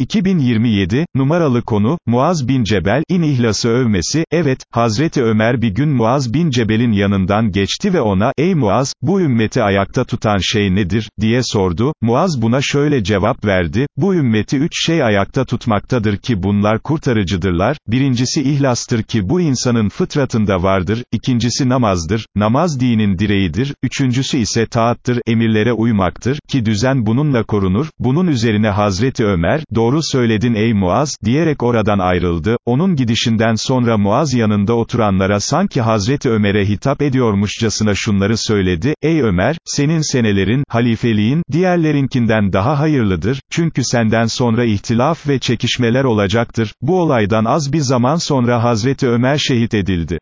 2027, numaralı konu, Muaz bin Cebel, in ihlası övmesi, evet, Hazreti Ömer bir gün Muaz bin Cebel'in yanından geçti ve ona, ey Muaz, bu ümmeti ayakta tutan şey nedir, diye sordu, Muaz buna şöyle cevap verdi, bu ümmeti üç şey ayakta tutmaktadır ki bunlar kurtarıcıdırlar, birincisi ihlastır ki bu insanın fıtratında vardır, ikincisi namazdır, namaz dinin direğidir, üçüncüsü ise taattır, emirlere uymaktır, ki düzen bununla korunur, bunun üzerine Hazreti Ömer, doğru söyledin ey Muaz, diyerek oradan ayrıldı, onun gidişinden sonra Muaz yanında oturanlara sanki Hazreti Ömer'e hitap ediyormuşçasına şunları söyledi, ey Ömer, senin senelerin, halifeliğin, diğerlerinkinden daha hayırlıdır, çünkü senden sonra ihtilaf ve çekişmeler olacaktır, bu olaydan az bir zaman sonra Hazreti Ömer şehit edildi.